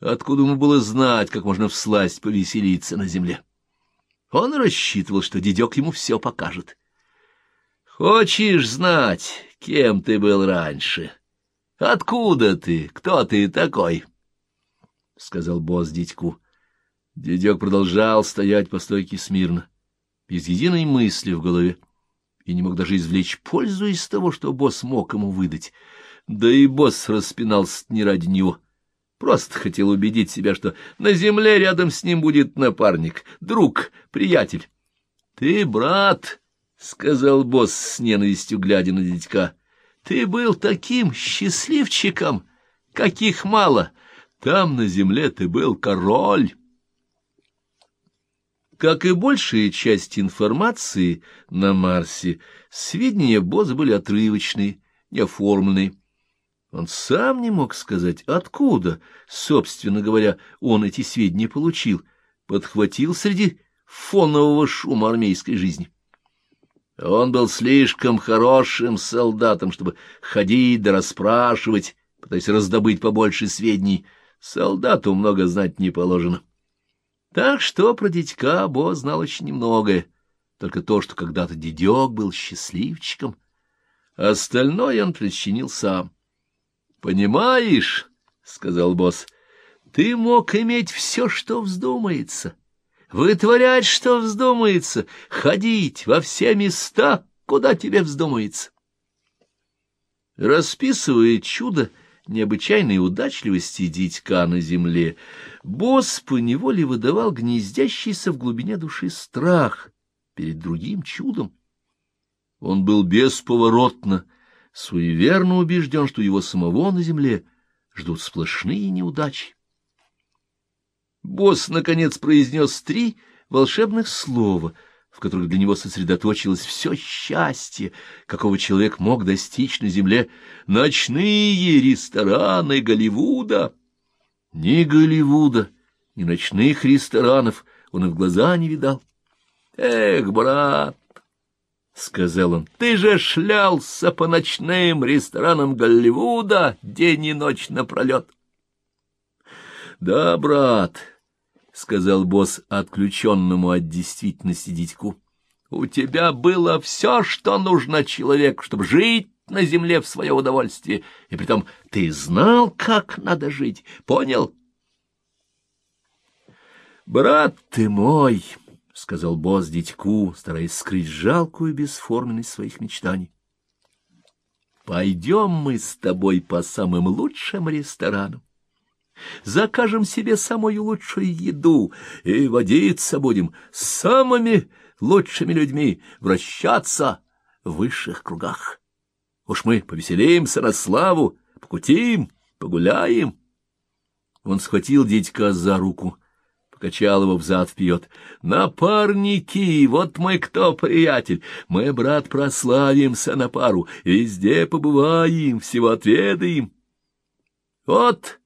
Откуда ему было знать, как можно всласть повеселиться на земле? Он рассчитывал, что дедек ему все покажет. Хочешь знать, кем ты был раньше? Откуда ты? Кто ты такой? — сказал босс дядьку. Дедек продолжал стоять по стойке смирно, без единой мысли в голове, и не мог даже извлечь пользу из того, что босс мог ему выдать. Да и босс распинался не ради него. Просто хотел убедить себя, что на земле рядом с ним будет напарник, друг, приятель. — Ты брат, — сказал босс с ненавистью, глядя на дядька, — ты был таким счастливчиком, каких мало. Там на земле ты был король. Как и большая часть информации на Марсе, сведения босса были отрывочные, неоформленные. Он сам не мог сказать, откуда, собственно говоря, он эти сведения получил, подхватил среди фонового шума армейской жизни. Он был слишком хорошим солдатом, чтобы ходить да расспрашивать, пытаясь раздобыть побольше сведений. Солдату много знать не положено. Так что про дядька Бо знал очень немногое, только то, что когда-то дедек был счастливчиком. Остальное он причинил сам. — Понимаешь, — сказал босс, — ты мог иметь все, что вздумается. — вытворять, что вздумается, ходить во все места, куда тебе вздумается. Расписывая чудо необычайной удачливости дитька на земле, босс поневоле выдавал гнездящийся в глубине души страх перед другим чудом. Он был бесповоротно, суеверно убежден, что его самого на земле ждут сплошные неудачи. Босс, наконец, произнес три волшебных слова, в которых для него сосредоточилось все счастье, какого человек мог достичь на земле. Ночные рестораны Голливуда! Ни Голливуда, ни ночных ресторанов он и в глаза не видал. Эх, брат! — сказал он, — ты же шлялся по ночным ресторанам Голливуда день и ночь напролет. — Да, брат, — сказал босс отключенному от действительности дядьку. — У тебя было все, что нужно человеку, чтобы жить на земле в свое удовольствие, и притом ты знал, как надо жить, понял? — Брат ты мой, — сказал босс дядьку, стараясь скрыть жалкую бесформенность своих мечтаний. — Пойдем мы с тобой по самым лучшим ресторанам закажем себе самую лучшую еду и водиться будем с самыми лучшими людьми, вращаться в высших кругах. Уж мы повеселимся на славу, покутим, погуляем. Он схватил дядька за руку, покачал его взад-вперед. «Напарники, вот мы кто, приятель! Мы, брат, прославимся на пару, везде побываем, всего отведаем. Вот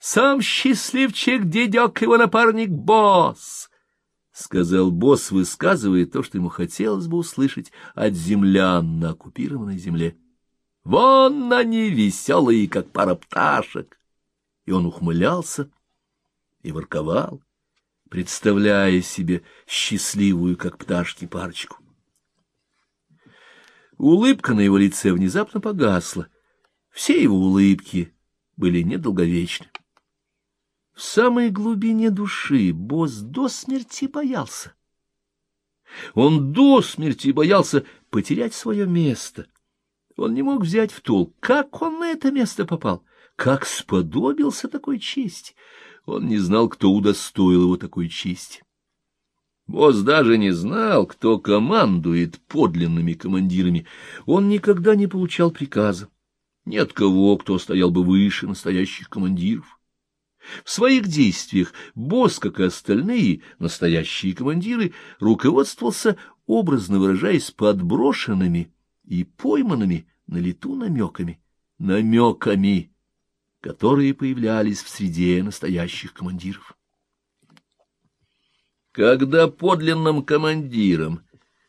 сам счастливчик дедек его напарник босс, — сказал босс, высказывая то, что ему хотелось бы услышать от землян на оккупированной земле. Вон они веселые, как пара пташек. И он ухмылялся и ворковал, представляя себе счастливую, как пташки, парочку. Улыбка на его лице внезапно погасла. Все его улыбки были недолговечны. В самой глубине души босс до смерти боялся. Он до смерти боялся потерять свое место. Он не мог взять в толк, как он на это место попал, как сподобился такой чести. Он не знал, кто удостоил его такой чести. Босс даже не знал, кто командует подлинными командирами. Он никогда не получал приказа. Нет кого, кто стоял бы выше настоящих командиров. В своих действиях босс, как и остальные настоящие командиры, руководствовался, образно выражаясь, подброшенными и пойманными на лету намеками, намеками, которые появлялись в среде настоящих командиров. Когда подлинным командирам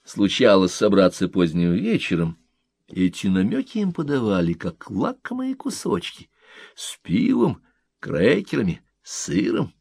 случалось собраться поздним вечером, эти намеки им подавали, как лакомые кусочки, с пивом, крекерами, сыром.